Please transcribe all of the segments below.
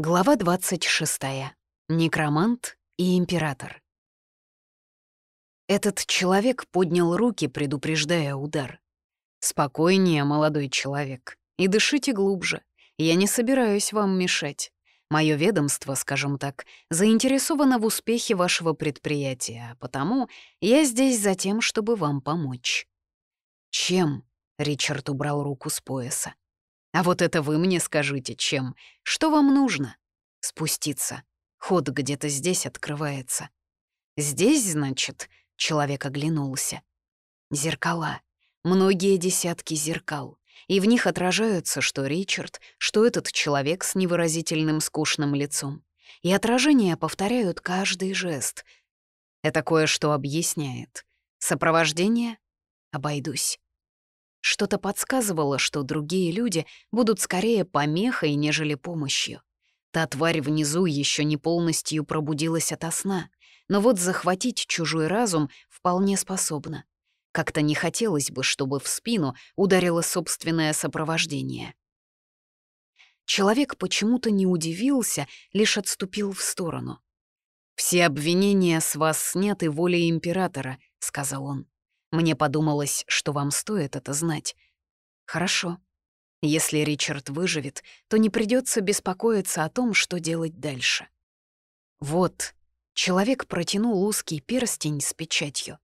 Глава 26. Некромант и император. Этот человек поднял руки, предупреждая удар. «Спокойнее, молодой человек, и дышите глубже. Я не собираюсь вам мешать. Мое ведомство, скажем так, заинтересовано в успехе вашего предприятия, а потому я здесь за тем, чтобы вам помочь». «Чем?» — Ричард убрал руку с пояса. А вот это вы мне скажите, чем? Что вам нужно? Спуститься. Ход где-то здесь открывается. Здесь, значит, человек оглянулся. Зеркала. Многие десятки зеркал. И в них отражаются, что Ричард, что этот человек с невыразительным скучным лицом. И отражения повторяют каждый жест. Это кое-что объясняет. Сопровождение? Обойдусь. Что-то подсказывало, что другие люди будут скорее помехой, нежели помощью. Та тварь внизу еще не полностью пробудилась ото сна, но вот захватить чужой разум вполне способна. Как-то не хотелось бы, чтобы в спину ударило собственное сопровождение. Человек почему-то не удивился, лишь отступил в сторону. «Все обвинения с вас сняты волей императора», — сказал он. Мне подумалось, что вам стоит это знать. Хорошо. Если Ричард выживет, то не придется беспокоиться о том, что делать дальше. Вот, человек протянул узкий перстень с печатью.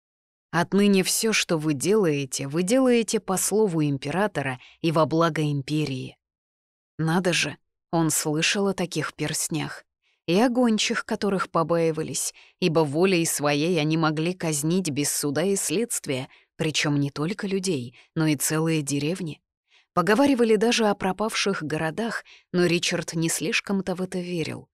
Отныне все, что вы делаете, вы делаете по слову императора и во благо империи. Надо же, он слышал о таких перстнях и о гончих, которых побаивались, ибо волей своей они могли казнить без суда и следствия, причем не только людей, но и целые деревни. Поговаривали даже о пропавших городах, но Ричард не слишком-то в это верил.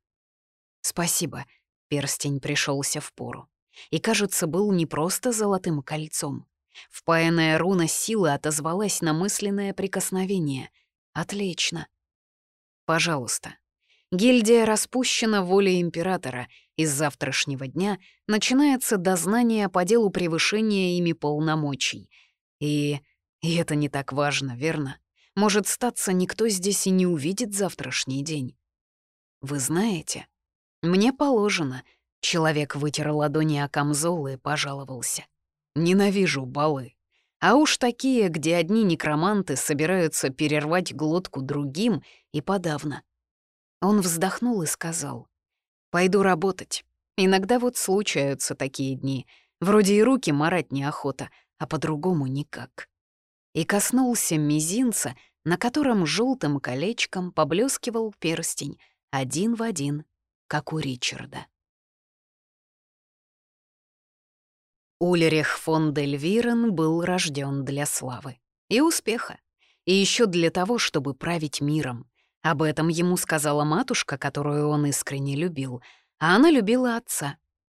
«Спасибо», — перстень пришелся в пору. И, кажется, был не просто золотым кольцом. Впаянная руна силы отозвалась на мысленное прикосновение. «Отлично». «Пожалуйста, Гильдия распущена волей императора, и с завтрашнего дня начинается дознание по делу превышения ими полномочий. И... и это не так важно, верно? Может статься, никто здесь и не увидит завтрашний день. Вы знаете, мне положено. Человек вытер ладони о камзол и пожаловался. Ненавижу балы. А уж такие, где одни некроманты собираются перервать глотку другим, и подавно. Он вздохнул и сказал. «Пойду работать. Иногда вот случаются такие дни. Вроде и руки марать неохота, а по-другому никак». И коснулся мизинца, на котором желтым колечком поблескивал перстень, один в один, как у Ричарда. Ульрих фон дель Вирен был рожден для славы и успеха, и еще для того, чтобы править миром. Об этом ему сказала матушка, которую он искренне любил, а она любила отца.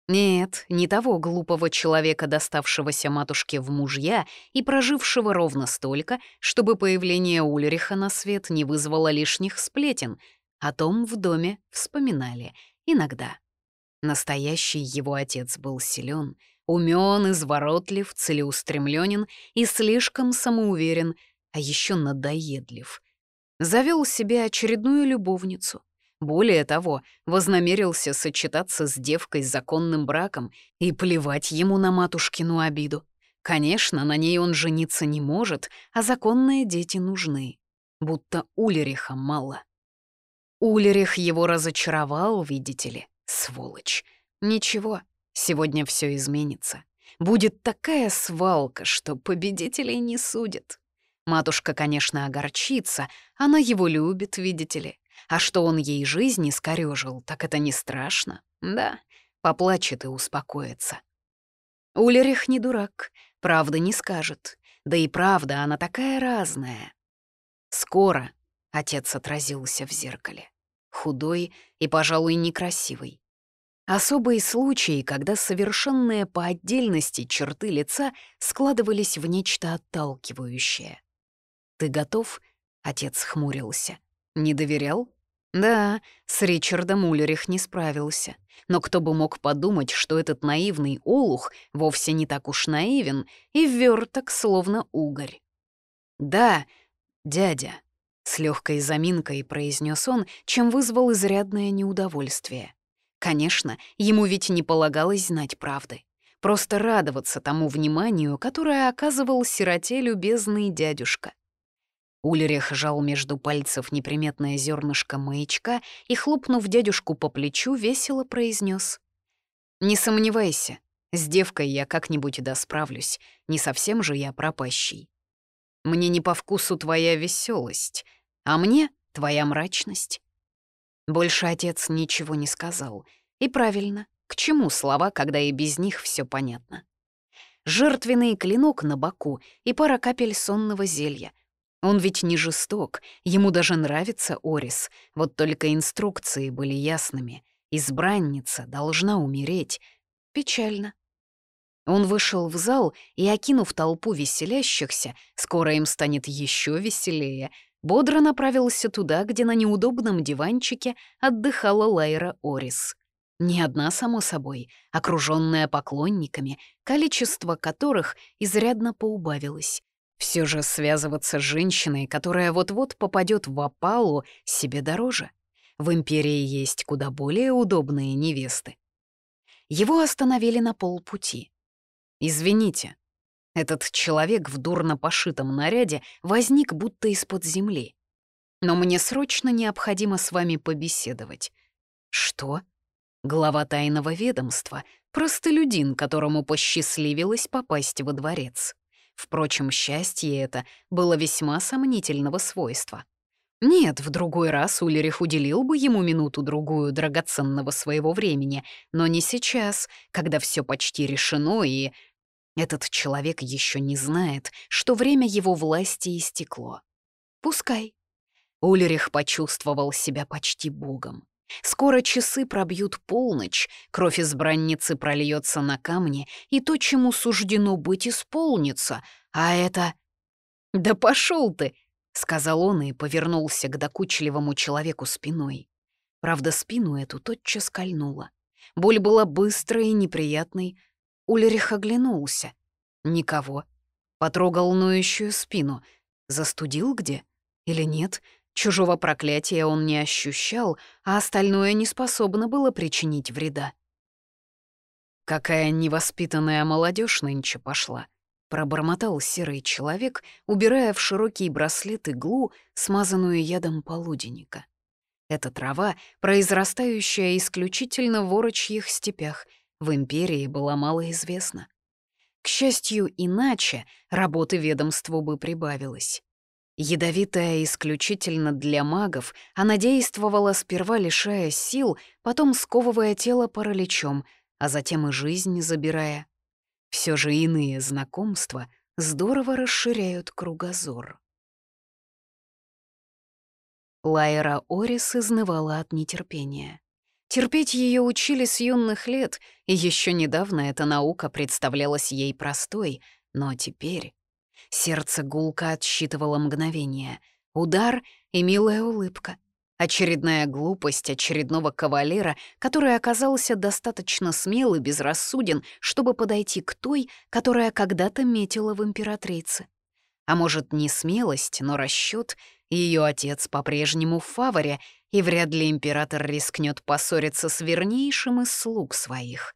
Нет, не того глупого человека, доставшегося матушке в мужья и прожившего ровно столько, чтобы появление Ульриха на свет не вызвало лишних сплетен. О том в доме вспоминали иногда. Настоящий его отец был силен, умен, изворотлив, целеустремленен и слишком самоуверен, а еще надоедлив — завел себе очередную любовницу. Более того, вознамерился сочетаться с девкой с законным браком и плевать ему на матушкину обиду. Конечно, на ней он жениться не может, а законные дети нужны. Будто Улериха мало. Улерих его разочаровал, видите ли, сволочь. Ничего, сегодня все изменится. Будет такая свалка, что победителей не судят. Матушка, конечно, огорчится, она его любит, видите ли. А что он ей жизнь искорёжил, так это не страшно. Да, поплачет и успокоится. Улерих не дурак, правда не скажет. Да и правда, она такая разная. Скоро отец отразился в зеркале. Худой и, пожалуй, некрасивый. Особые случаи, когда совершенные по отдельности черты лица складывались в нечто отталкивающее. «Ты готов?» — отец хмурился. «Не доверял?» Да, с Ричардом Уллерих не справился. Но кто бы мог подумать, что этот наивный олух вовсе не так уж наивен и ввёрток, словно угорь. «Да, дядя». С легкой заминкой произнес он, чем вызвал изрядное неудовольствие. Конечно, ему ведь не полагалось знать правды. Просто радоваться тому вниманию, которое оказывал сироте любезный дядюшка. Ульрих жал между пальцев неприметное зернышко маячка и, хлопнув дядюшку по плечу, весело произнес: «Не сомневайся, с девкой я как-нибудь да справлюсь, не совсем же я пропащий. Мне не по вкусу твоя веселость, а мне — твоя мрачность». Больше отец ничего не сказал. И правильно, к чему слова, когда и без них все понятно. Жертвенный клинок на боку и пара капель сонного зелья — он ведь не жесток, ему даже нравится Орис, вот только инструкции были ясными. Избранница должна умереть. Печально. Он вышел в зал и, окинув толпу веселящихся, скоро им станет еще веселее, бодро направился туда, где на неудобном диванчике отдыхала Лайра Орис. Не одна, само собой, окруженная поклонниками, количество которых изрядно поубавилось. Все же связываться с женщиной, которая вот-вот попадет в опалу, себе дороже. В Империи есть куда более удобные невесты. Его остановили на полпути. «Извините, этот человек в дурно пошитом наряде возник будто из-под земли. Но мне срочно необходимо с вами побеседовать». «Что?» Глава тайного ведомства, простолюдин, которому посчастливилось попасть во дворец. Впрочем, счастье это было весьма сомнительного свойства. Нет, в другой раз Ульрих уделил бы ему минуту-другую драгоценного своего времени, но не сейчас, когда все почти решено, и этот человек еще не знает, что время его власти истекло. Пускай. Ульрих почувствовал себя почти богом. Скоро часы пробьют полночь, кровь избранницы прольется на камни, и то, чему суждено быть, исполнится, а это... «Да пошел ты!» — сказал он и повернулся к докучливому человеку спиной. Правда, спину эту тотчас кольнула. Боль была быстрой и неприятной. Ульрих оглянулся. Никого. Потрогал ноющую спину. Застудил где? Или нет? Чужого проклятия он не ощущал, а остальное не способно было причинить вреда. «Какая невоспитанная молодежь нынче пошла», — пробормотал серый человек, убирая в широкий браслет иглу, смазанную ядом полуденника. Эта трава, произрастающая исключительно в орочьих степях, в империи была мало известна. К счастью, иначе работы ведомству бы прибавилось. Ядовитая исключительно для магов, она действовала сперва лишая сил, потом сковывая тело параличом, а затем и жизнь забирая. Все же иные знакомства здорово расширяют кругозор. Лайра Орис изнывала от нетерпения. Терпеть ее учили с юных лет, и еще недавно эта наука представлялась ей простой, но теперь Сердце гулко отсчитывало мгновение. Удар и милая улыбка. Очередная глупость очередного кавалера, который оказался достаточно смел и безрассуден, чтобы подойти к той, которая когда-то метила в императрице. А может, не смелость, но расчет. Ее отец по-прежнему в фаворе, и вряд ли император рискнет поссориться с вернейшим из слуг своих.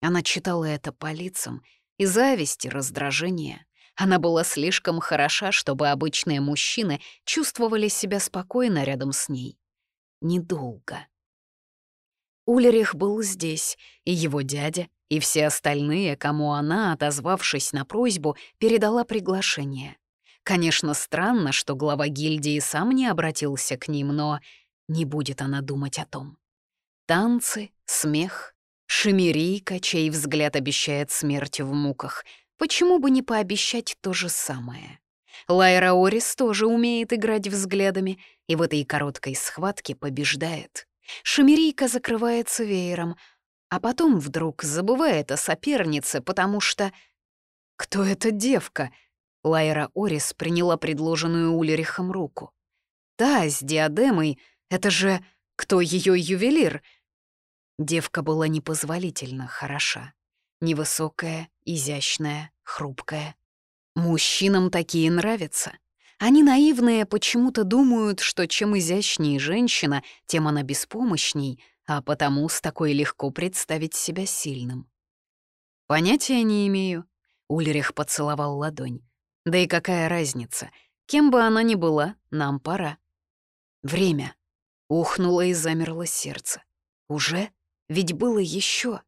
Она читала это по лицам, и зависть, и раздражение. Она была слишком хороша, чтобы обычные мужчины чувствовали себя спокойно рядом с ней. Недолго. Ульрих был здесь, и его дядя, и все остальные, кому она, отозвавшись на просьбу, передала приглашение. Конечно, странно, что глава гильдии сам не обратился к ним, но не будет она думать о том. Танцы, смех, шемерийка, чей взгляд обещает смерть в муках — Почему бы не пообещать то же самое? Лайра Орис тоже умеет играть взглядами и в этой короткой схватке побеждает. Шамерийка закрывается веером, а потом вдруг забывает о сопернице, потому что... «Кто эта девка?» Лайра Орис приняла предложенную Ульрихом руку. «Та, с диадемой, это же... Кто ее ювелир?» Девка была непозволительно хороша. Невысокая, изящная, хрупкая. Мужчинам такие нравятся. Они наивные почему-то думают, что чем изящнее женщина, тем она беспомощней, а потому с такой легко представить себя сильным. «Понятия не имею», — Ульрих поцеловал ладонь. «Да и какая разница? Кем бы она ни была, нам пора». «Время», — ухнуло и замерло сердце. «Уже? Ведь было еще.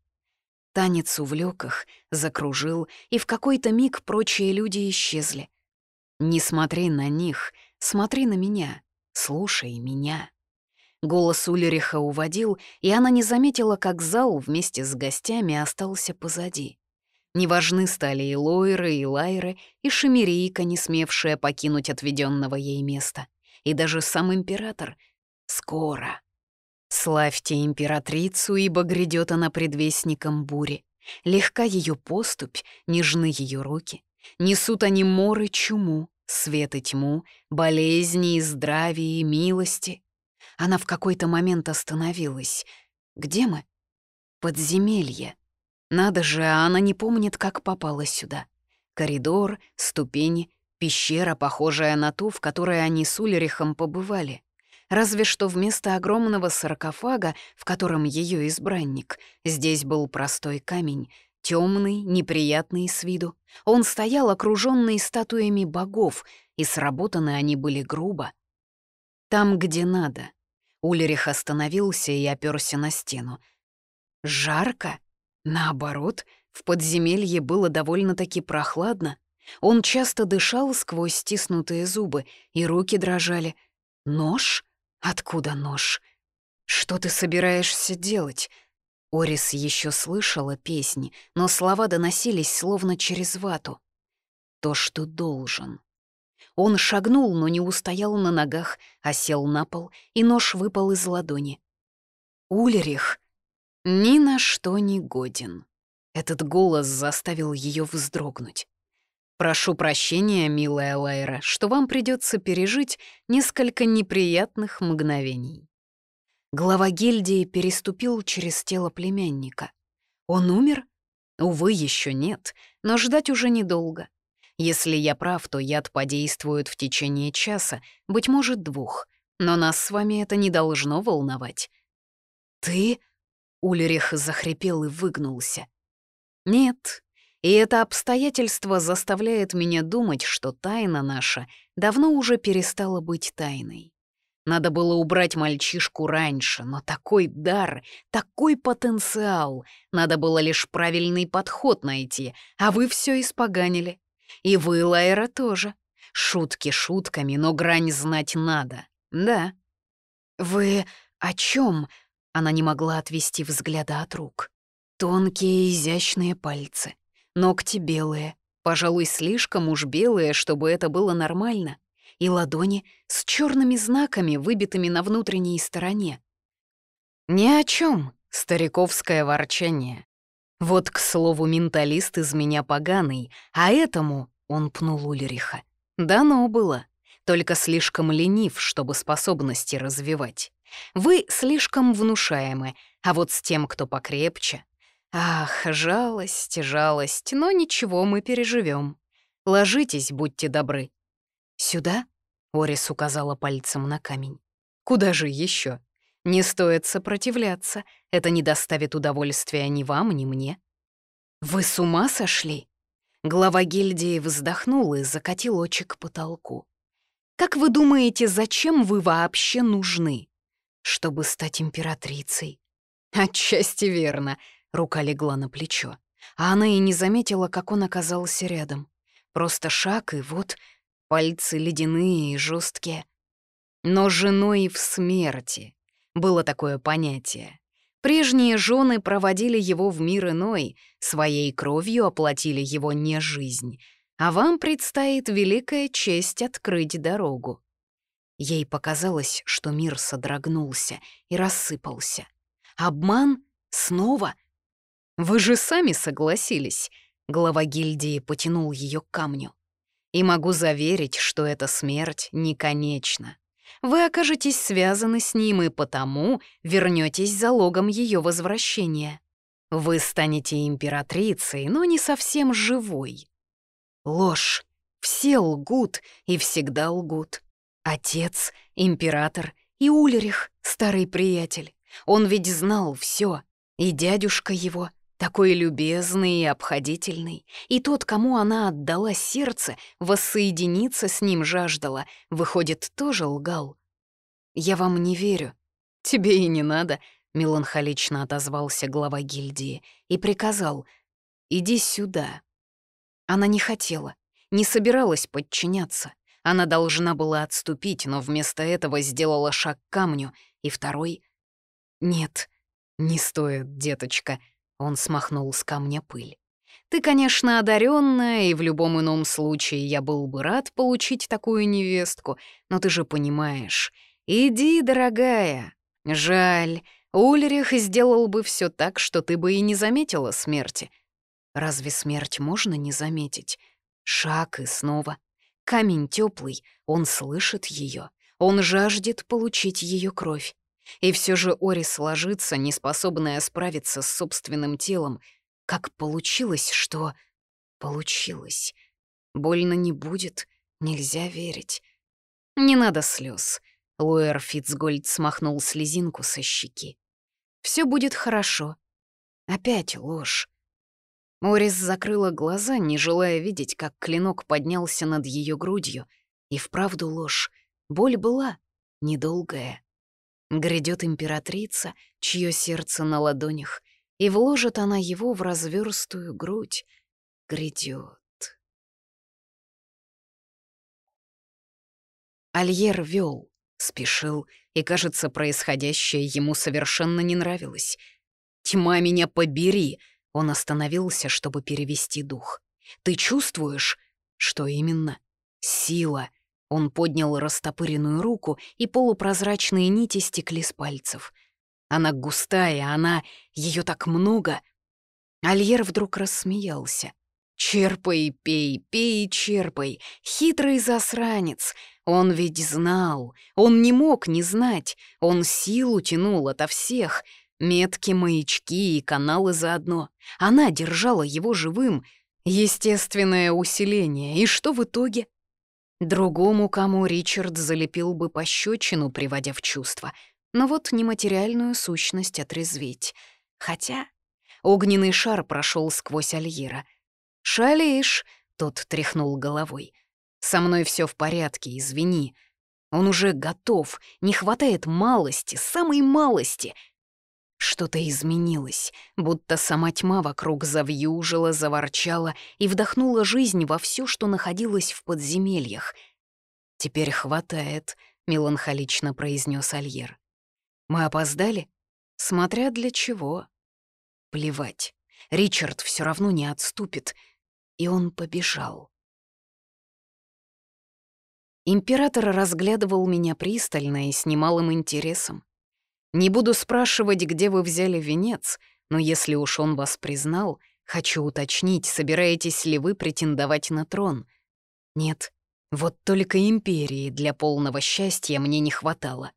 Танец увлек их, закружил, и в какой-то миг прочие люди исчезли. «Не смотри на них, смотри на меня, слушай меня». Голос Ульриха уводил, и она не заметила, как зал вместе с гостями остался позади. Неважны стали и Лойры, и Лайры, и Шемерийка, не смевшая покинуть отведенного ей места. И даже сам император. Скоро. Славьте императрицу, ибо грядет она предвестником бури. Легка ее поступь, нежны ее руки. Несут они моры чуму, свет и тьму, болезни и здравие и милости. Она в какой-то момент остановилась. Где мы? Подземелье. Надо же, а она не помнит, как попала сюда. Коридор, ступени, пещера, похожая на ту, в которой они с Ульрихом побывали. Разве что вместо огромного саркофага, в котором ее избранник, здесь был простой камень, темный, неприятный с виду. Он стоял окруженный статуями богов, и сработаны они были грубо. Там, где надо. Ульрих остановился и оперся на стену. Жарко? Наоборот, в подземелье было довольно-таки прохладно. Он часто дышал сквозь стиснутые зубы, и руки дрожали. Нож? Откуда нож? Что ты собираешься делать? Орис еще слышала песни, но слова доносились словно через вату. То, что должен. Он шагнул, но не устоял на ногах, а сел на пол, и нож выпал из ладони. Ульрих ни на что не годен. Этот голос заставил ее вздрогнуть. Прошу прощения, милая Лайра, что вам придется пережить несколько неприятных мгновений. Глава гильдии переступил через тело племянника. Он умер? Увы, еще нет, но ждать уже недолго. Если я прав, то яд подействует в течение часа, быть может, двух. Но нас с вами это не должно волновать. «Ты?» — Ульрих захрипел и выгнулся. «Нет, и это обстоятельство заставляет меня думать, что тайна наша давно уже перестала быть тайной. Надо было убрать мальчишку раньше, но такой дар, такой потенциал. Надо было лишь правильный подход найти, а вы все испоганили. И вы, Лайра, тоже. Шутки шутками, но грань знать надо. Да. Вы о чем? Она не могла отвести взгляда от рук. Тонкие изящные пальцы, Ногти белые, пожалуй, слишком уж белые, чтобы это было нормально, и ладони с черными знаками, выбитыми на внутренней стороне. Ни о чем, стариковское ворчание. Вот, к слову, менталист из меня поганый, а этому, он пнул Ульриха, дано было, только слишком ленив, чтобы способности развивать. Вы слишком внушаемы, а вот с тем, кто покрепче, Ах, жалость, жалость, но ничего, мы переживем. Ложитесь, будьте добры. Сюда? Орис указала пальцем на камень. Куда же еще? Не стоит сопротивляться, это не доставит удовольствия ни вам, ни мне. Вы с ума сошли? Глава гильдии вздохнул и закатил очи к потолку. Как вы думаете, зачем вы вообще нужны? Чтобы стать императрицей. Отчасти верно, Рука легла на плечо, а она и не заметила, как он оказался рядом. Просто шаг, и вот пальцы ледяные и жесткие. Но женой в смерти было такое понятие. Прежние жены проводили его в мир иной, своей кровью оплатили его не жизнь, а вам предстоит великая честь открыть дорогу. Ей показалось, что мир содрогнулся и рассыпался. Обман? Снова? «Вы же сами согласились», — глава гильдии потянул ее к камню. «И могу заверить, что эта смерть не конечна. Вы окажетесь связаны с ним и потому вернетесь залогом ее возвращения. Вы станете императрицей, но не совсем живой». «Ложь», Все лгут и всегда лгут. Отец, император и Ульрих, старый приятель. Он ведь знал все, и дядюшка его, такой любезный и обходительный, и тот, кому она отдала сердце, воссоединиться с ним жаждала, выходит, тоже лгал. «Я вам не верю». «Тебе и не надо», — меланхолично отозвался глава гильдии и приказал «Иди сюда». Она не хотела, не собиралась подчиняться. Она должна была отступить, но вместо этого сделала шаг к камню, и второй... «Нет, не стоит, деточка», — он смахнул с камня пыль. «Ты, конечно, одаренная, и в любом ином случае я был бы рад получить такую невестку, но ты же понимаешь. Иди, дорогая. Жаль, Ульрих сделал бы все так, что ты бы и не заметила смерти. Разве смерть можно не заметить? Шаг и снова — Камень теплый, он слышит ее, он жаждет получить ее кровь. И все же Орис ложится, неспособная справиться с собственным телом. Как получилось, что... Получилось. Больно не будет, нельзя верить. Не надо слез. Луэр Фитцгольд смахнул слезинку со щеки. Все будет хорошо. Опять ложь. Морис закрыла глаза, не желая видеть, как клинок поднялся над ее грудью. И вправду ложь. Боль была недолгая. Грядет императрица, чье сердце на ладонях, и вложит она его в разверстую грудь. Грядет. Альер вел, спешил, и, кажется, происходящее ему совершенно не нравилось. «Тьма меня побери!» Он остановился, чтобы перевести дух. «Ты чувствуешь?» «Что именно?» «Сила». Он поднял растопыренную руку, и полупрозрачные нити стекли с пальцев. «Она густая, она... ее так много!» Альер вдруг рассмеялся. «Черпай, пей, пей, черпай, хитрый засранец. Он ведь знал, он не мог не знать, он силу тянул ото всех, Метки, маячки и каналы заодно. Она держала его живым. Естественное усиление. И что в итоге? Другому кому Ричард залепил бы пощечину, приводя в чувство. Но вот нематериальную сущность отрезвить. Хотя огненный шар прошел сквозь Альера. «Шалишь!» — тот тряхнул головой. «Со мной все в порядке, извини. Он уже готов, не хватает малости, самой малости — что-то изменилось, будто сама тьма вокруг завьюжила, заворчала и вдохнула жизнь во все, что находилось в подземельях. «Теперь хватает», — меланхолично произнес Альер. «Мы опоздали? Смотря для чего». Плевать. Ричард все равно не отступит. И он побежал. Император разглядывал меня пристально и с немалым интересом. Не буду спрашивать, где вы взяли венец, но если уж он вас признал, хочу уточнить, собираетесь ли вы претендовать на трон. Нет, вот только империи для полного счастья мне не хватало.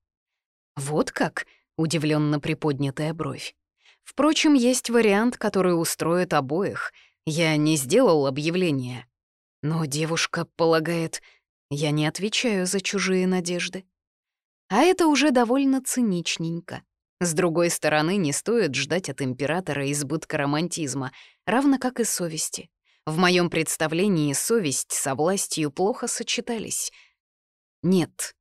Вот как? удивленно приподнятая бровь. Впрочем, есть вариант, который устроит обоих. Я не сделал объявления. Но девушка полагает, я не отвечаю за чужие надежды. А это уже довольно циничненько. С другой стороны, не стоит ждать от императора избытка романтизма, равно как и совести. В моем представлении совесть со властью плохо сочетались. Нет.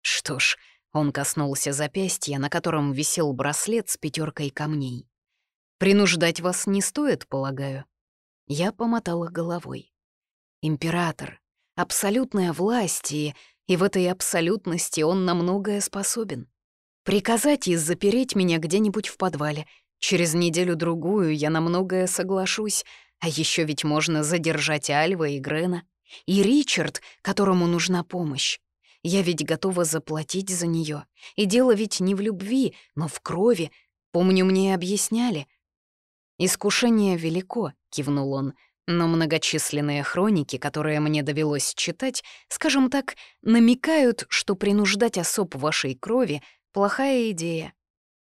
Что ж, он коснулся запястья, на котором висел браслет с пятеркой камней. «Принуждать вас не стоит, полагаю?» Я помотала головой. «Император, абсолютная власть и и в этой абсолютности он на многое способен. Приказать и запереть меня где-нибудь в подвале. Через неделю-другую я на многое соглашусь, а еще ведь можно задержать Альва и Грена. И Ричард, которому нужна помощь. Я ведь готова заплатить за нее. И дело ведь не в любви, но в крови. Помню, мне объясняли. «Искушение велико», — кивнул он, но многочисленные хроники, которые мне довелось читать, скажем так, намекают, что принуждать особ вашей крови — плохая идея.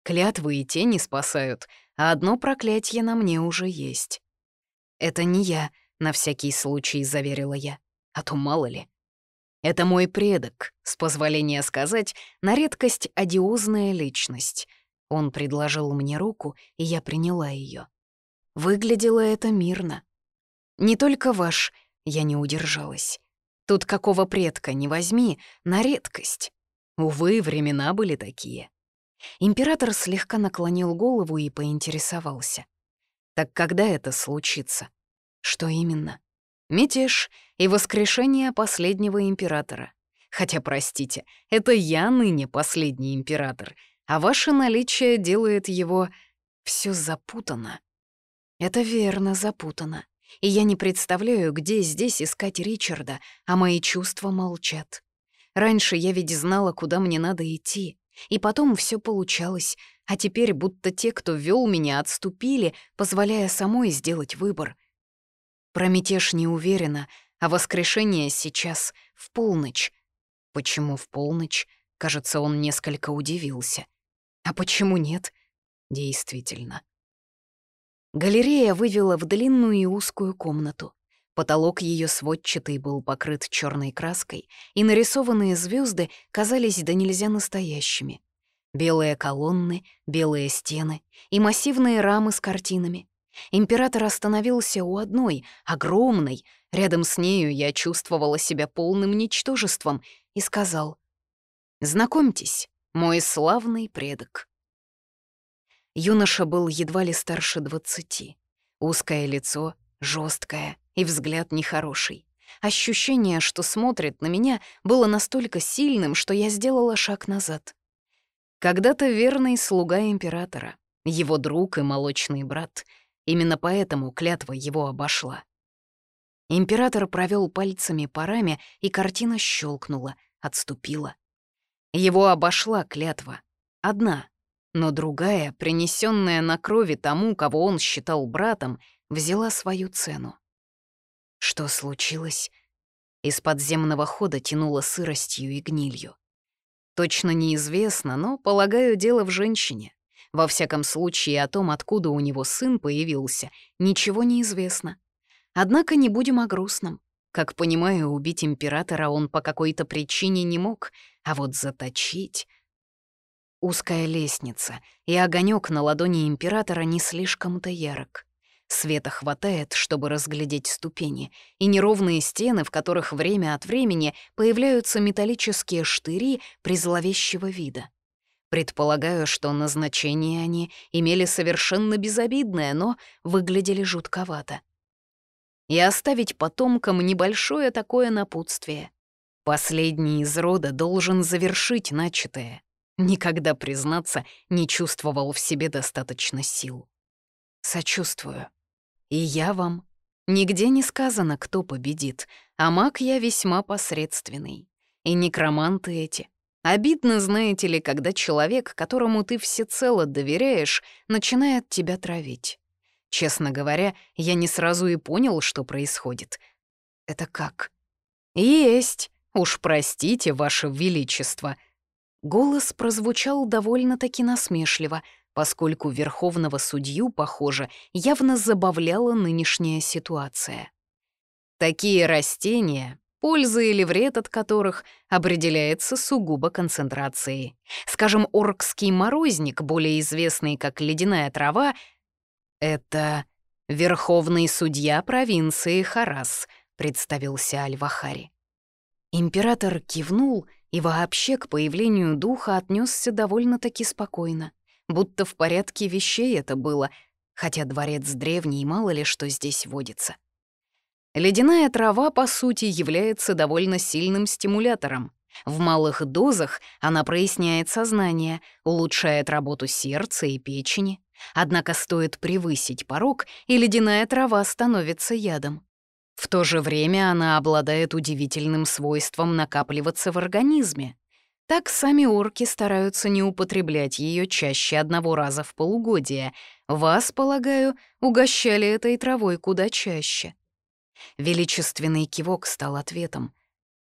Клятвы и тени спасают, а одно проклятие на мне уже есть. «Это не я», — на всякий случай заверила я. а то мало ли. Это мой предок, с позволения сказать, на редкость одиозная личность. Он предложил мне руку, и я приняла ее. Выглядело это мирно. Не только ваш, я не удержалась. Тут какого предка не возьми, на редкость. Увы, времена были такие. Император слегка наклонил голову и поинтересовался. Так когда это случится? Что именно? Мятеж и воскрешение последнего императора. Хотя, простите, это я ныне последний император, а ваше наличие делает его... Все запутано. Это верно, запутано. И я не представляю, где здесь искать Ричарда, а мои чувства молчат. Раньше я ведь знала, куда мне надо идти. И потом все получалось, а теперь будто те, кто вел меня, отступили, позволяя самой сделать выбор. Про не уверена, а воскрешение сейчас, в полночь. Почему в полночь? Кажется, он несколько удивился. А почему нет? Действительно. Галерея вывела в длинную и узкую комнату. Потолок ее сводчатый был покрыт черной краской, и нарисованные звезды казались да нельзя настоящими. Белые колонны, белые стены и массивные рамы с картинами. Император остановился у одной, огромной. Рядом с нею я чувствовала себя полным ничтожеством и сказал «Знакомьтесь, мой славный предок». Юноша был едва ли старше двадцати. Узкое лицо, жесткое, и взгляд нехороший. Ощущение, что смотрит на меня, было настолько сильным, что я сделала шаг назад. Когда-то верный слуга императора, его друг и молочный брат. Именно поэтому клятва его обошла. Император провел пальцами по раме, и картина щелкнула, отступила. Его обошла клятва. Одна, но другая, принесенная на крови тому, кого он считал братом, взяла свою цену. Что случилось? Из подземного хода тянуло сыростью и гнилью. Точно неизвестно, но, полагаю, дело в женщине. Во всяком случае, о том, откуда у него сын появился, ничего не известно. Однако не будем о грустном. Как понимаю, убить императора он по какой-то причине не мог, а вот заточить... Узкая лестница, и огонек на ладони императора не слишком-то ярок. Света хватает, чтобы разглядеть ступени, и неровные стены, в которых время от времени появляются металлические штыри призловещего вида. Предполагаю, что назначение они имели совершенно безобидное, но выглядели жутковато. И оставить потомкам небольшое такое напутствие. Последний из рода должен завершить начатое. Никогда, признаться, не чувствовал в себе достаточно сил. Сочувствую. И я вам. Нигде не сказано, кто победит, а маг я весьма посредственный. И некроманты эти. Обидно, знаете ли, когда человек, которому ты всецело доверяешь, начинает тебя травить. Честно говоря, я не сразу и понял, что происходит. Это как? Есть. Уж простите, ваше величество. Голос прозвучал довольно-таки насмешливо, поскольку верховного судью, похоже, явно забавляла нынешняя ситуация. Такие растения, польза или вред от которых определяется сугубо концентрацией. Скажем, оркский морозник, более известный как ледяная трава, это верховный судья провинции Харас, представился Альвахари. Император кивнул и вообще к появлению духа отнесся довольно-таки спокойно будто в порядке вещей это было, хотя дворец древний, мало ли что здесь водится. Ледяная трава, по сути, является довольно сильным стимулятором. В малых дозах она проясняет сознание, улучшает работу сердца и печени. Однако стоит превысить порог, и ледяная трава становится ядом. В то же время она обладает удивительным свойством накапливаться в организме. Так сами орки стараются не употреблять ее чаще одного раза в полугодие. Вас, полагаю, угощали этой травой куда чаще. Величественный кивок стал ответом.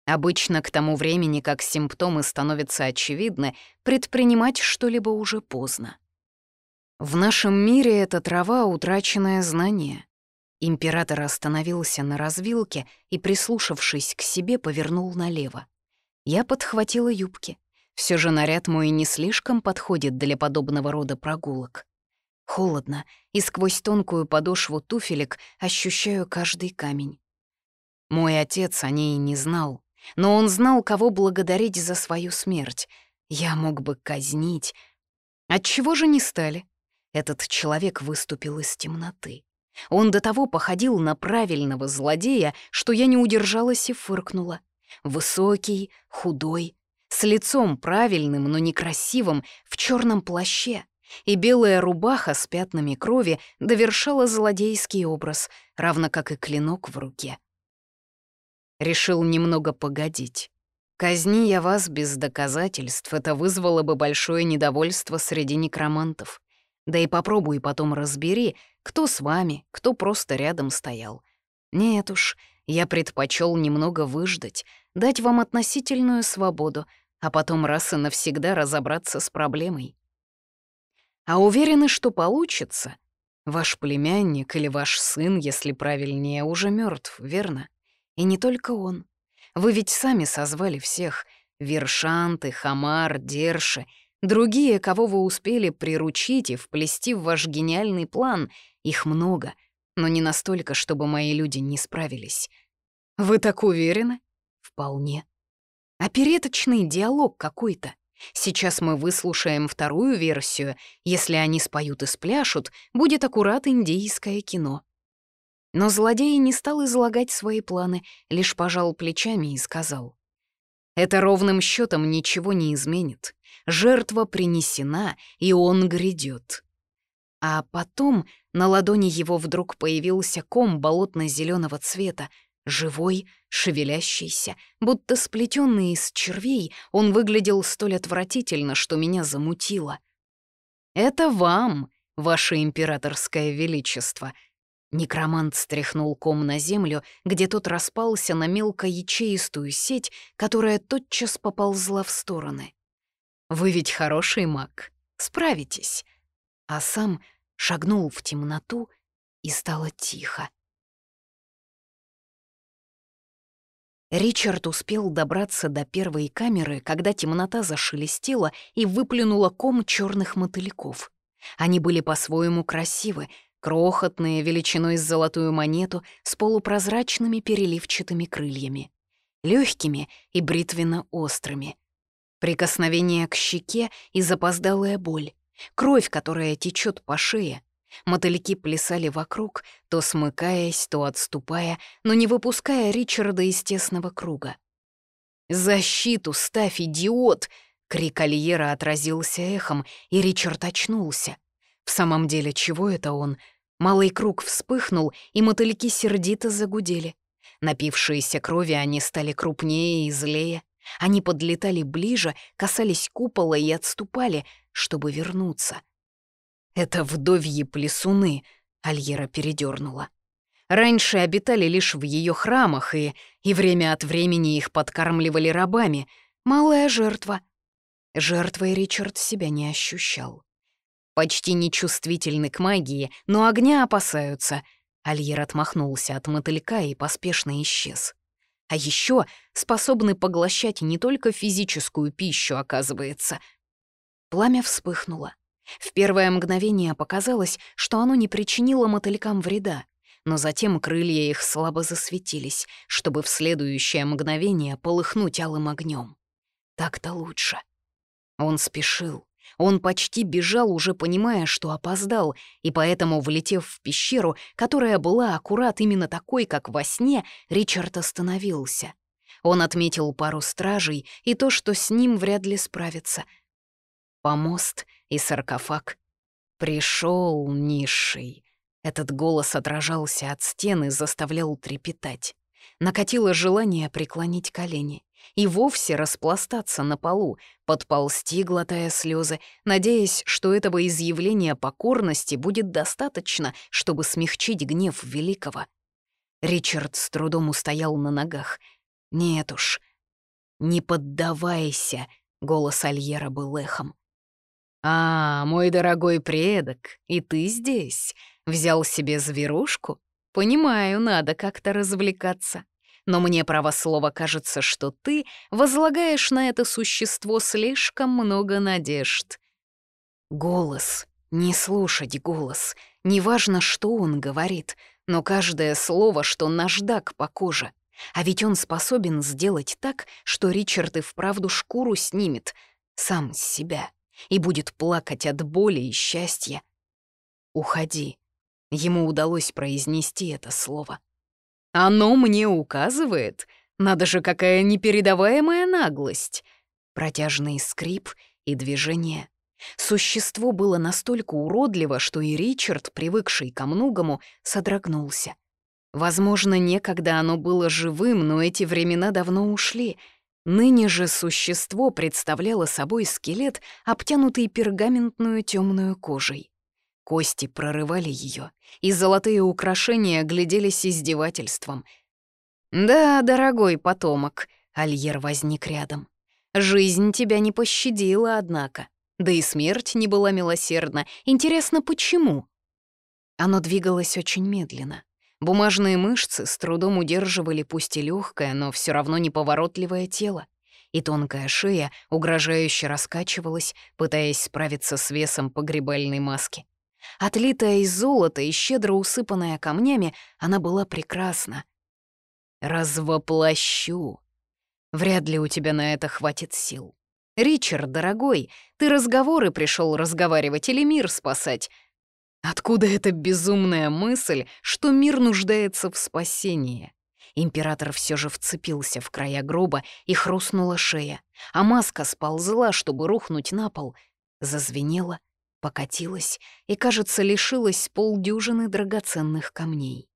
Обычно к тому времени, как симптомы становятся очевидны, предпринимать что-либо уже поздно. В нашем мире эта трава — утраченное знание. Император остановился на развилке и, прислушавшись к себе, повернул налево. Я подхватила юбки. Все же наряд мой не слишком подходит для подобного рода прогулок. Холодно, и сквозь тонкую подошву туфелек ощущаю каждый камень. Мой отец о ней не знал, но он знал, кого благодарить за свою смерть. Я мог бы казнить. Отчего же не стали? Этот человек выступил из темноты. Он до того походил на правильного злодея, что я не удержалась и фыркнула. Высокий, худой, с лицом правильным, но некрасивым, в черном плаще, и белая рубаха с пятнами крови довершала злодейский образ, равно как и клинок в руке. Решил немного погодить. Казни я вас без доказательств, это вызвало бы большое недовольство среди некромантов. Да и попробуй потом разбери, кто с вами, кто просто рядом стоял. Нет уж, я предпочел немного выждать, дать вам относительную свободу, а потом раз и навсегда разобраться с проблемой. А уверены, что получится? Ваш племянник или ваш сын, если правильнее, уже мертв, верно? И не только он. Вы ведь сами созвали всех — Вершанты, Хамар, Дерши — Другие, кого вы успели приручить и вплести в ваш гениальный план, их много, но не настолько, чтобы мои люди не справились. Вы так уверены? Вполне. Опереточный диалог какой-то. Сейчас мы выслушаем вторую версию. Если они споют и спляшут, будет аккурат индийское кино. Но злодей не стал излагать свои планы, лишь пожал плечами и сказал. «Это ровным счетом ничего не изменит жертва принесена, и он грядет. А потом на ладони его вдруг появился ком болотно зеленого цвета, живой, шевелящийся, будто сплетенный из червей, он выглядел столь отвратительно, что меня замутило. «Это вам, ваше императорское величество», Некромант стряхнул ком на землю, где тот распался на мелко-ячеистую сеть, которая тотчас поползла в стороны. Вы ведь хороший маг, справитесь. А сам шагнул в темноту, и стало тихо. Ричард успел добраться до первой камеры, когда темнота зашелестела и выплюнула ком черных мотыльков. Они были по-своему красивы, крохотные, величиной с золотую монету, с полупрозрачными переливчатыми крыльями, легкими и бритвенно-острыми, Прикосновение к щеке и запоздалая боль. Кровь, которая течет по шее. Мотыльки плясали вокруг, то смыкаясь, то отступая, но не выпуская Ричарда из тесного круга. «Защиту ставь, идиот!» Крик Альера отразился эхом, и Ричард очнулся. В самом деле, чего это он? Малый круг вспыхнул, и мотыльки сердито загудели. Напившиеся крови они стали крупнее и злее. Они подлетали ближе, касались купола и отступали, чтобы вернуться. «Это вдовьи плесуны», — Альера передернула. Раньше обитали лишь в ее храмах, и, и время от времени их подкармливали рабами. Малая жертва. Жертвой Ричард себя не ощущал. Почти нечувствительны к магии, но огня опасаются. Альер отмахнулся от мотылька и поспешно исчез. А еще способны поглощать не только физическую пищу, оказывается. Пламя вспыхнуло. В первое мгновение показалось, что оно не причинило мотылькам вреда, но затем крылья их слабо засветились, чтобы в следующее мгновение полыхнуть алым огнем. Так-то лучше. Он спешил. Он почти бежал, уже понимая, что опоздал, и поэтому, влетев в пещеру, которая была аккурат именно такой, как во сне, Ричард остановился. Он отметил пару стражей и то, что с ним вряд ли справится. Помост и саркофаг. Пришел низший. Этот голос отражался от стены, заставлял трепетать. Накатило желание преклонить колени и вовсе распластаться на полу, подползти, глотая слезы, надеясь, что этого изъявления покорности будет достаточно, чтобы смягчить гнев великого. Ричард с трудом устоял на ногах. «Нет уж, не поддавайся», — голос Альера был эхом. «А, мой дорогой предок, и ты здесь? Взял себе зверушку? Понимаю, надо как-то развлекаться. Но мне, право слова, кажется, что ты возлагаешь на это существо слишком много надежд. Голос. Не слушать голос. Неважно, что он говорит, но каждое слово, что наждак по коже. А ведь он способен сделать так, что Ричард и вправду шкуру снимет, сам с себя, и будет плакать от боли и счастья. «Уходи», Ему удалось произнести это слово. «Оно мне указывает? Надо же, какая непередаваемая наглость!» Протяжный скрип и движение. Существо было настолько уродливо, что и Ричард, привыкший ко многому, содрогнулся. Возможно, некогда оно было живым, но эти времена давно ушли. Ныне же существо представляло собой скелет, обтянутый пергаментную темную кожей. Кости прорывали ее, и золотые украшения гляделись издевательством. «Да, дорогой потомок», — Альер возник рядом. «Жизнь тебя не пощадила, однако. Да и смерть не была милосердна. Интересно, почему?» Оно двигалось очень медленно. Бумажные мышцы с трудом удерживали пусть и легкое, но все равно неповоротливое тело. И тонкая шея угрожающе раскачивалась, пытаясь справиться с весом погребальной маски. Отлитая из золота и щедро усыпанная камнями, она была прекрасна. «Развоплощу. Вряд ли у тебя на это хватит сил. Ричард, дорогой, ты разговоры пришел разговаривать или мир спасать? Откуда эта безумная мысль, что мир нуждается в спасении?» Император все же вцепился в края гроба и хрустнула шея, а маска сползла, чтобы рухнуть на пол. Зазвенела — покатилась и, кажется, лишилась полдюжины драгоценных камней.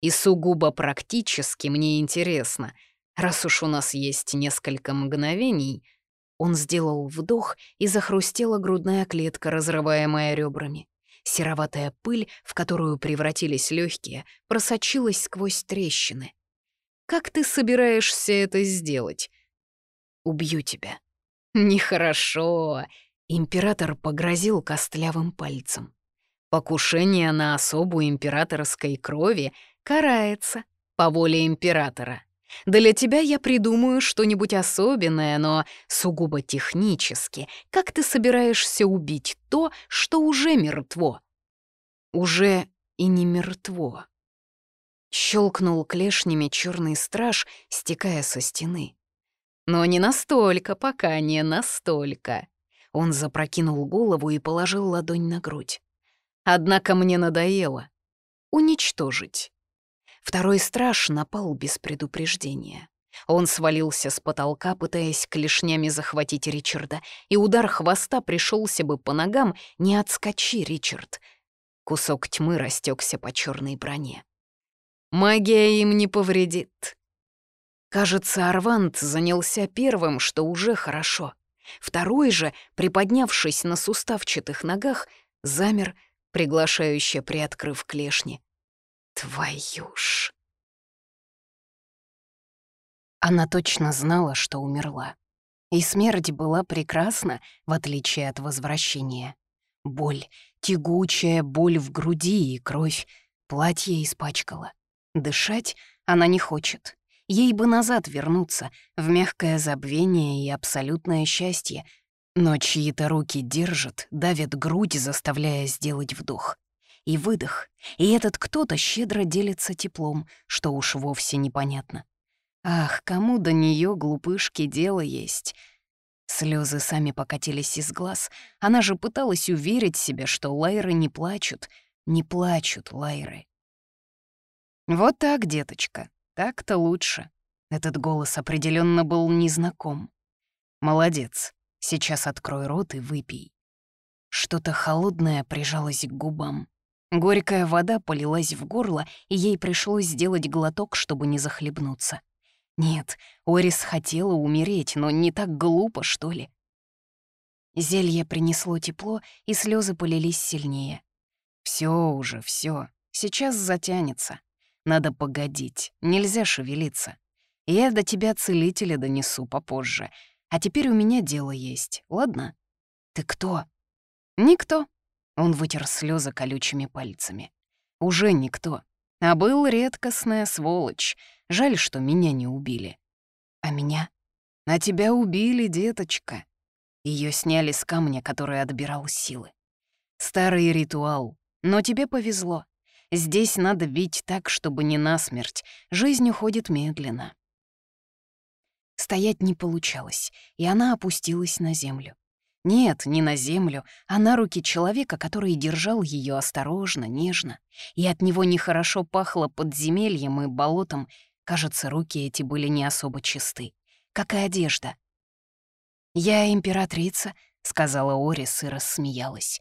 И сугубо практически мне интересно, раз уж у нас есть несколько мгновений, он сделал вдох, и захрустела грудная клетка, разрываемая ребрами. Сероватая пыль, в которую превратились легкие, просочилась сквозь трещины. «Как ты собираешься это сделать?» «Убью тебя». «Нехорошо», Император погрозил костлявым пальцем. Покушение на особу императорской крови карается по воле императора. Для тебя я придумаю что-нибудь особенное, но сугубо технически. Как ты собираешься убить то, что уже мертво? Уже и не мертво. Щелкнул клешнями черный страж, стекая со стены. Но не настолько, пока не настолько. Он запрокинул голову и положил ладонь на грудь. Однако мне надоело. Уничтожить. Второй страж напал без предупреждения. Он свалился с потолка, пытаясь клешнями захватить Ричарда, и удар хвоста пришелся бы по ногам, не отскочи, Ричард. Кусок тьмы растекся по черной броне. Магия им не повредит. Кажется, Арвант занялся первым, что уже хорошо. Второй же, приподнявшись на суставчатых ногах, замер, приглашающе приоткрыв клешни. Твою ж! Она точно знала, что умерла. И смерть была прекрасна, в отличие от возвращения. Боль, тягучая боль в груди и кровь, платье испачкала. Дышать она не хочет, Ей бы назад вернуться, в мягкое забвение и абсолютное счастье. Но чьи-то руки держат, давят грудь, заставляя сделать вдох. И выдох. И этот кто-то щедро делится теплом, что уж вовсе непонятно. Ах, кому до нее глупышки дело есть. Слезы сами покатились из глаз. Она же пыталась уверить себя, что лайры не плачут. Не плачут лайры. «Вот так, деточка, так-то лучше. Этот голос определенно был незнаком. Молодец. Сейчас открой рот и выпей. Что-то холодное прижалось к губам. Горькая вода полилась в горло, и ей пришлось сделать глоток, чтобы не захлебнуться. Нет, Орис хотела умереть, но не так глупо, что ли. Зелье принесло тепло, и слезы полились сильнее. Все уже, все. Сейчас затянется. Надо погодить, нельзя шевелиться. Я до тебя целителя донесу попозже. А теперь у меня дело есть, ладно? Ты кто? Никто. Он вытер слезы колючими пальцами. Уже никто. А был редкостная сволочь. Жаль, что меня не убили. А меня? А тебя убили, деточка. Ее сняли с камня, который отбирал силы. Старый ритуал. Но тебе повезло. Здесь надо бить так, чтобы не насмерть. Жизнь уходит медленно. Стоять не получалось, и она опустилась на землю. Нет, не на землю, а на руки человека, который держал ее осторожно, нежно. И от него нехорошо пахло подземельем и болотом. Кажется, руки эти были не особо чисты. Как и одежда. «Я императрица», — сказала Орис и рассмеялась.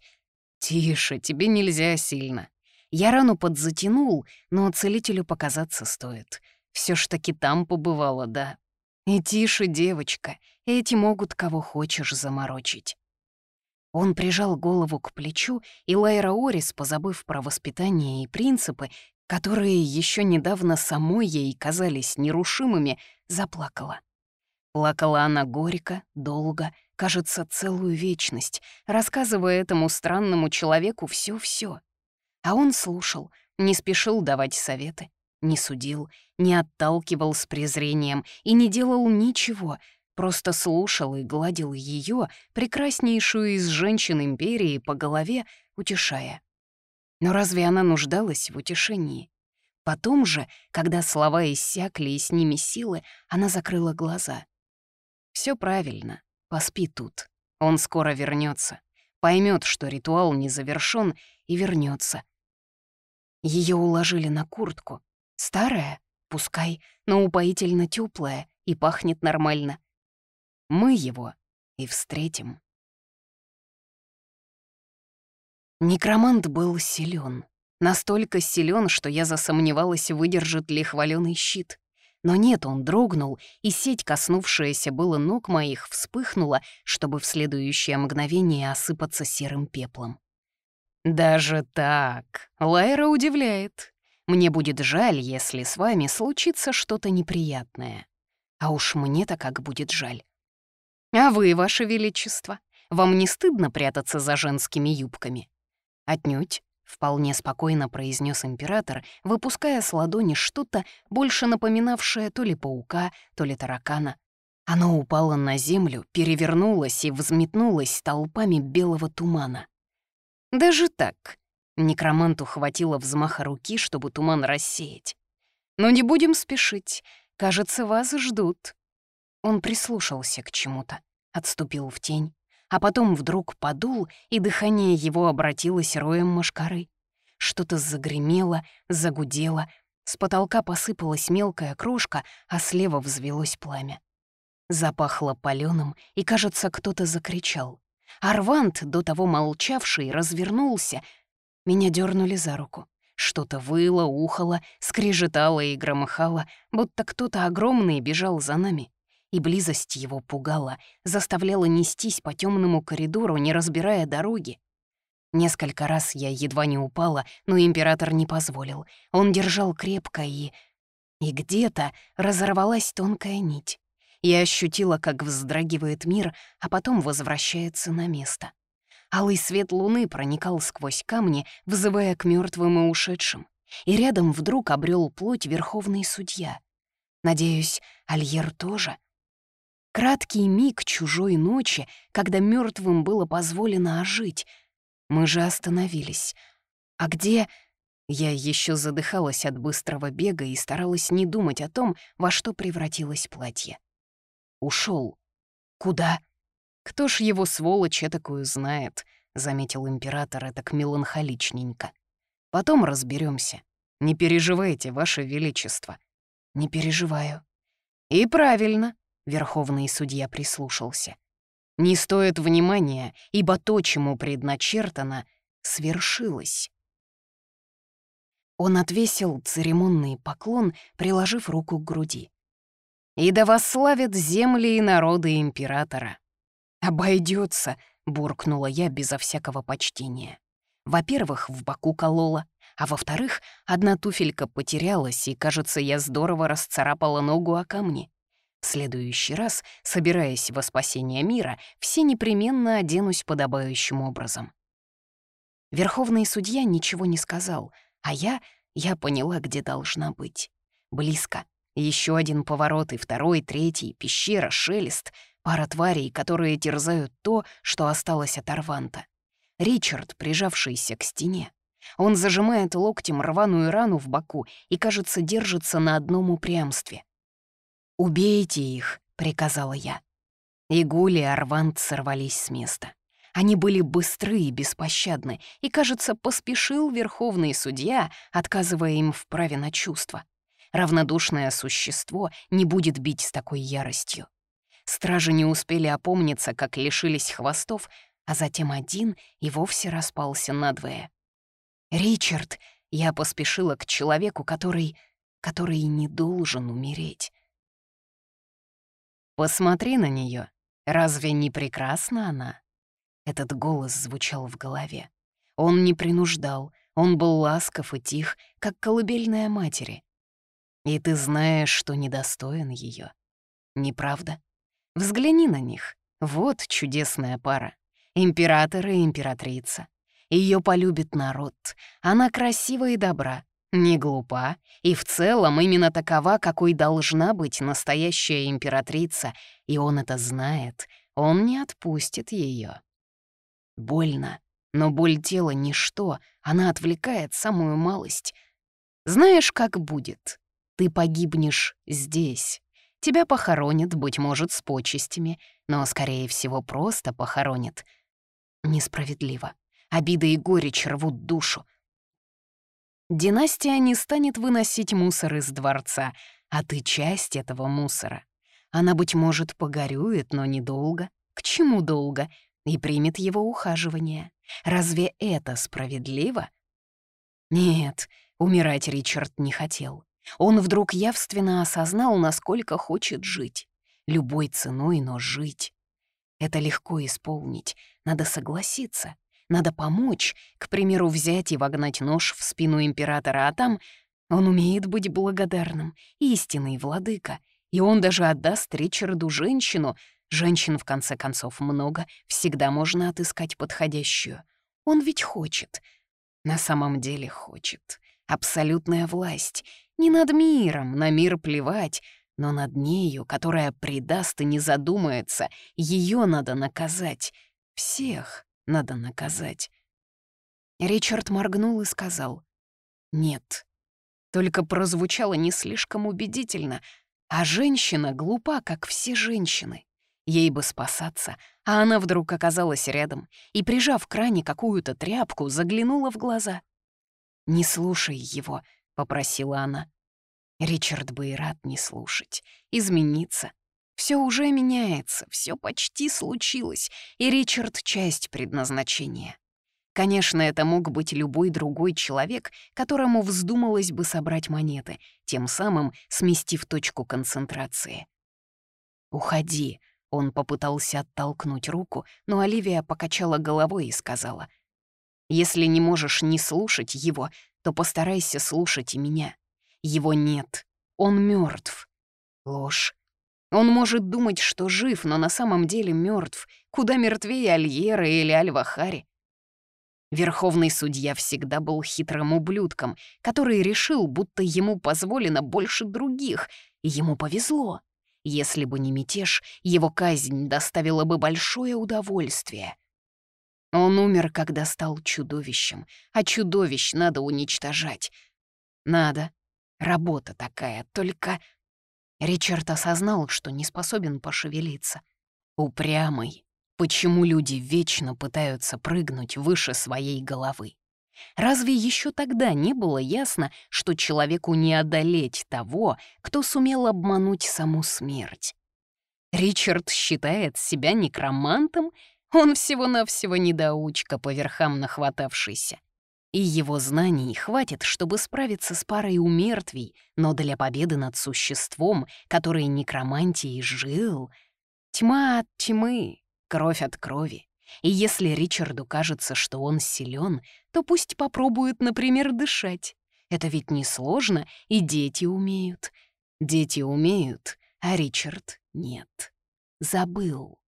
«Тише, тебе нельзя сильно. Я рану подзатянул, но целителю показаться стоит. Все ж таки там побывала, да. И тише, девочка, эти могут кого хочешь заморочить. Он прижал голову к плечу, и Лайра Орис, позабыв про воспитание и принципы, которые еще недавно самой ей казались нерушимыми, заплакала. Плакала она горько, долго, кажется, целую вечность, рассказывая этому странному человеку все-все. А он слушал, не спешил давать советы, не судил, не отталкивал с презрением и не делал ничего, просто слушал и гладил ее, прекраснейшую из женщин империи, по голове, утешая. Но разве она нуждалась в утешении? Потом же, когда слова иссякли и с ними силы, она закрыла глаза. Все правильно, поспи тут. Он скоро вернется, поймет, что ритуал не завершен, и вернется. Ее уложили на куртку. Старая? Пускай, но упоительно теплая и пахнет нормально. Мы его и встретим. Некромант был силен, Настолько силен, что я засомневалась, выдержит ли хваленый щит. Но нет, он дрогнул, и сеть, коснувшаяся было ног моих, вспыхнула, чтобы в следующее мгновение осыпаться серым пеплом. «Даже так. Лайра удивляет. Мне будет жаль, если с вами случится что-то неприятное. А уж мне-то как будет жаль. А вы, ваше величество, вам не стыдно прятаться за женскими юбками?» «Отнюдь», — вполне спокойно произнес император, выпуская с ладони что-то, больше напоминавшее то ли паука, то ли таракана. Оно упало на землю, перевернулось и взметнулось толпами белого тумана. Даже так. Некроманту хватило взмаха руки, чтобы туман рассеять. Но не будем спешить. Кажется, вас ждут. Он прислушался к чему-то, отступил в тень, а потом вдруг подул, и дыхание его обратилось роем мошкары. Что-то загремело, загудело, с потолка посыпалась мелкая крошка, а слева взвелось пламя. Запахло палёным, и, кажется, кто-то закричал. Арвант, до того молчавший, развернулся. Меня дернули за руку. Что-то выло, ухало, скрежетало и громыхало, будто кто-то огромный бежал за нами. И близость его пугала, заставляла нестись по темному коридору, не разбирая дороги. Несколько раз я едва не упала, но император не позволил. Он держал крепко и... И где-то разорвалась тонкая нить. Я ощутила, как вздрагивает мир, а потом возвращается на место. Алый свет луны проникал сквозь камни, вызывая к мертвым и ушедшим. И рядом вдруг обрел плоть верховный судья. Надеюсь, Альер тоже. Краткий миг чужой ночи, когда мертвым было позволено ожить. Мы же остановились. А где... Я еще задыхалась от быстрого бега и старалась не думать о том, во что превратилось платье. Ушел. Куда? Кто ж его сволочь такую знает, заметил император так меланхоличненько. Потом разберемся. Не переживайте, ваше величество. Не переживаю. И правильно, верховный судья прислушался. Не стоит внимания, ибо то, чему предначертано, свершилось. Он отвесил церемонный поклон, приложив руку к груди и да восславят земли и народы императора. Обойдется, буркнула я безо всякого почтения. Во-первых, в боку колола, а во-вторых, одна туфелька потерялась, и, кажется, я здорово расцарапала ногу о камни. В следующий раз, собираясь во спасение мира, все непременно оденусь подобающим образом. Верховный судья ничего не сказал, а я, Я поняла, где должна быть. Близко. Еще один поворот, и второй, третий, пещера, шелест, пара тварей, которые терзают то, что осталось от Арванта. Ричард, прижавшийся к стене. Он зажимает локтем рваную рану в боку и, кажется, держится на одном упрямстве. «Убейте их», — приказала я. Игули и Арвант сорвались с места. Они были быстры и беспощадны, и, кажется, поспешил верховный судья, отказывая им в праве на чувство. Равнодушное существо не будет бить с такой яростью. Стражи не успели опомниться, как лишились хвостов, а затем один и вовсе распался надвое. «Ричард!» — я поспешила к человеку, который... который не должен умереть. «Посмотри на нее. Разве не прекрасна она?» Этот голос звучал в голове. Он не принуждал, он был ласков и тих, как колыбельная матери. И ты знаешь, что недостоин ее. Неправда? Взгляни на них. Вот чудесная пара. Император и императрица. Ее полюбит народ. Она красива и добра, не глупа, и в целом именно такова, какой должна быть настоящая императрица, и он это знает, он не отпустит ее. Больно, но боль тела — ничто, она отвлекает самую малость. Знаешь, как будет? Ты погибнешь здесь. Тебя похоронят, быть может, с почестями, но, скорее всего, просто похоронят. Несправедливо. Обида и горечь рвут душу. Династия не станет выносить мусор из дворца, а ты часть этого мусора. Она, быть может, погорюет, но недолго. К чему долго? И примет его ухаживание. Разве это справедливо? Нет, умирать Ричард не хотел. Он вдруг явственно осознал, насколько хочет жить. Любой ценой, но жить. Это легко исполнить, надо согласиться. Надо помочь, к примеру, взять и вогнать нож в спину императора, а там он умеет быть благодарным, истинный владыка, и он даже отдаст Ричарду женщину. Женщин, в конце концов, много, всегда можно отыскать подходящую. Он ведь хочет. На самом деле хочет. Абсолютная власть. Не над миром, на мир плевать, но над нею, которая предаст и не задумается, ее надо наказать. Всех надо наказать. Ричард моргнул и сказал «Нет». Только прозвучало не слишком убедительно, а женщина глупа, как все женщины. Ей бы спасаться, а она вдруг оказалась рядом и, прижав к ране какую-то тряпку, заглянула в глаза. «Не слушай его», — попросила она. Ричард бы и рад не слушать, измениться, все уже меняется, все почти случилось, и Ричард — часть предназначения. Конечно, это мог быть любой другой человек, которому вздумалось бы собрать монеты, тем самым сместив точку концентрации. «Уходи», — он попытался оттолкнуть руку, но Оливия покачала головой и сказала, «Если не можешь не слушать его, то постарайся слушать и меня. Его нет, он мертв. Ложь. Он может думать, что жив, но на самом деле мертв, куда мертвее Альера или Альвахари. Верховный судья всегда был хитрым ублюдком, который решил, будто ему позволено больше других, и ему повезло. Если бы не мятеж, его казнь доставила бы большое удовольствие. Он умер, когда стал чудовищем, а чудовищ надо уничтожать. Надо. Работа такая, только Ричард осознал, что не способен пошевелиться. Упрямый. Почему люди вечно пытаются прыгнуть выше своей головы? Разве еще тогда не было ясно, что человеку не одолеть того, кто сумел обмануть саму смерть? Ричард считает себя некромантом? Он всего-навсего недоучка, по верхам нахватавшийся и его знаний хватит, чтобы справиться с парой умертвий, но для победы над существом, который некромантией жил... Тьма от тьмы, кровь от крови. И если Ричарду кажется, что он силен, то пусть попробует, например, дышать. Это ведь несложно, и дети умеют. Дети умеют, а Ричард нет. Забыл.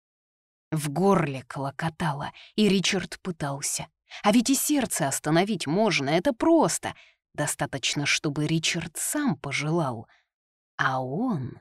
В горле колокотало, и Ричард пытался. А ведь и сердце остановить можно, это просто. Достаточно, чтобы Ричард сам пожелал. А он